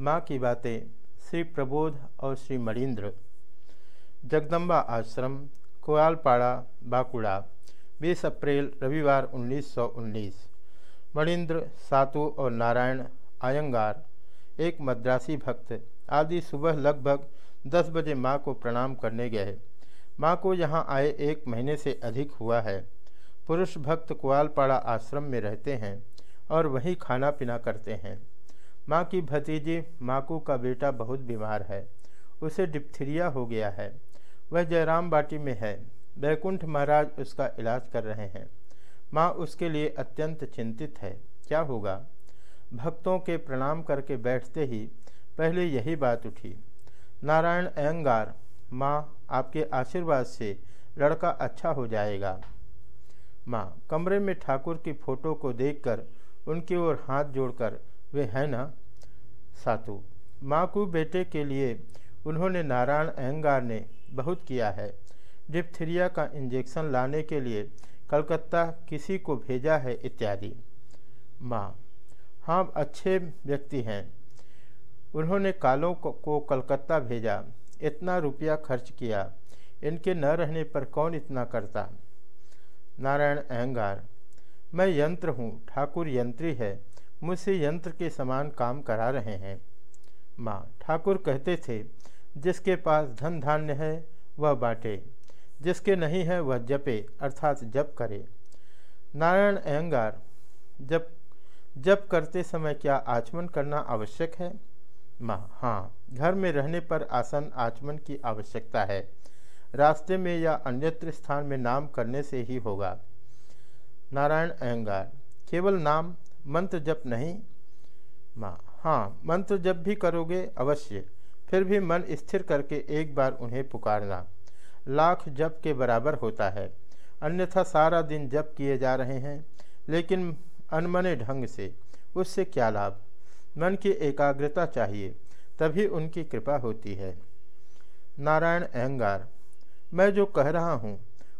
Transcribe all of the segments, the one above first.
माँ की बातें श्री प्रबोध और श्री मणिंद्र जगदम्बा आश्रम, कोयालपाड़ा, बाकुड़ा 20 अप्रैल, रविवार 1919 मणिंद्र सातु और नारायण, आयंगार, एक मद्रासी भक्त, आदि सुबह लगभग 10 बजे माँ को प्रणाम करने गए। माँ को यहाँ आए एक महीने से अधिक हुआ है। पुरुष भक्त कुआलपाड़ा आश्रम में रहते हैं और वहीं खाना पीना करते हैं। माँ की भतीजी माकू का बेटा बहुत बीमार है। उसे डिप्थीरिया हो गया है। वह जयराम बाटी में है। बैकुंठ महाराज उसका इलाज कर रहे हैं। माँ उसके लिए अत्यंत चिंतित है। क्या होगा? भक्तों के प्रणाम करके बैठते ही पहले यही बात उठी। नारायण अयंगार, माँ, आपके आशीर्वाद से लड़का अच्छा हो जाएगा। माँ, कमरे में ठाकुर की फ़ोटो को देखकर उनकी ओर हाथ जोड़कर वे हैं ना? सातु। माँ को बेटे के लिए उन्होंने नारायण अहंगार ने बहुत किया है। डिप्थीरिया का इंजेक्शन लाने के लिए कलकत्ता किसी को भेजा है इत्यादि। माँ हाँ अच्छे व्यक्ति हैं। उन्होंने कालों को, को कलकत्ता भेजा। इतना रुपया खर्च किया। इनके न रहने पर कौन इतना करता? नारायण अहंगार मैं यंत्र हूँ। ठाकुर यंत्री है। मुझसे यंत्र के समान काम करा रहे हैं। माँ ठाकुर कहते थे, जिसके पास धन धान्य है, वह बांटे, जिसके नहीं है, वह जपे, अर्थात जप करे। नारायण अहंगार जब जप करते समय क्या आचमन करना आवश्यक है? माँ हाँ घर में रहने पर आसन आचमन की आवश्यकता है। रास्ते में या अन्यत्र स्थान में नाम करने से ही होगा। नारायण अहंगार केवल नाम मंत्र जप नहीं। माँ हाँ मंत्र जब भी करोगे अवश्य, फिर भी मन स्थिर करके एक बार उन्हें पुकारना। लाख जप के बराबर होता है। अन्यथा सारा दिन जप किए जा रहे हैं, लेकिन अनमने ढंग से। उससे क्या लाभ? मन की एकाग्रता चाहिए, तभी उनकी कृपा होती है। नारायण अहंगार मैं जो कह रहा हूँ,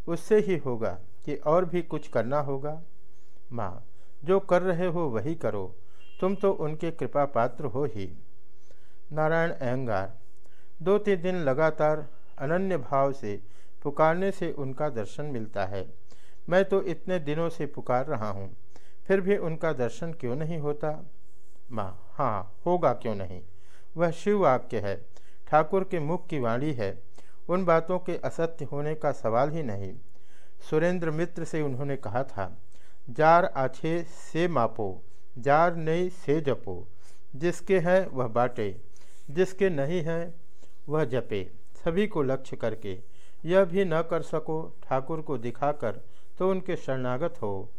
उससे ही होगा कि और भी कुछ करना होगा। माँ जो कर रहे हो वही करो। तुम तो उनके कृपा पात्र हो ही। नारायण अहंगार दो तीन दिन लगातार अनन्य भाव से पुकारने से उनका दर्शन मिलता है। मैं तो इतने दिनों से पुकार रहा हूँ। फिर भी उनका दर्शन क्यों नहीं होता? माँ हाँ होगा क्यों नहीं? वह शिव वाक्य है। ठाकुर के मुख की वाणी है। उन बातों के असत्य होने का सवाल ही नहीं। सुरेंद्र मित्र से उन्होंने कहा था जार आछे से मापो, जार नहीं से जपो। जिसके हैं वह बाटे, जिसके नहीं हैं वह जपे। सभी को लक्ष्य करके। यह भी न कर सको, ठाकुर को दिखाकर तो उनके शरणागत हो।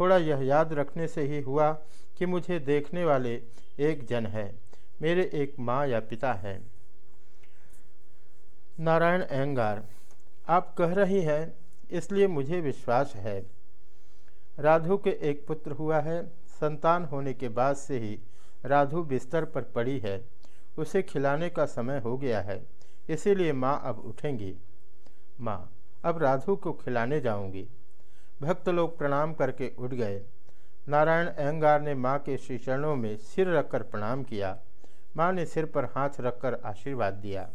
थोड़ा यह याद रखने से ही हुआ कि मुझे देखने वाले एक जन है। मेरे एक माँ या पिता हैं। नारायण अहंगार आप कह रही हैं, इसलिए मुझे विश्वास है। राधु के एक पुत्र हुआ है। संतान होने के बाद से ही राधु बिस्तर पर पड़ी है। उसे खिलाने का समय हो गया है, इसीलिए माँ अब उठेंगी। माँ, अब राधु को खिलाने जाऊँगी। भक्त लोग प्रणाम करके उठ गए। नारायण अहंगार ने माँ के श्री चरणों में सिर रखकर प्रणाम किया। माँ ने सिर पर हाथ रखकर आशीर्वाद दिया।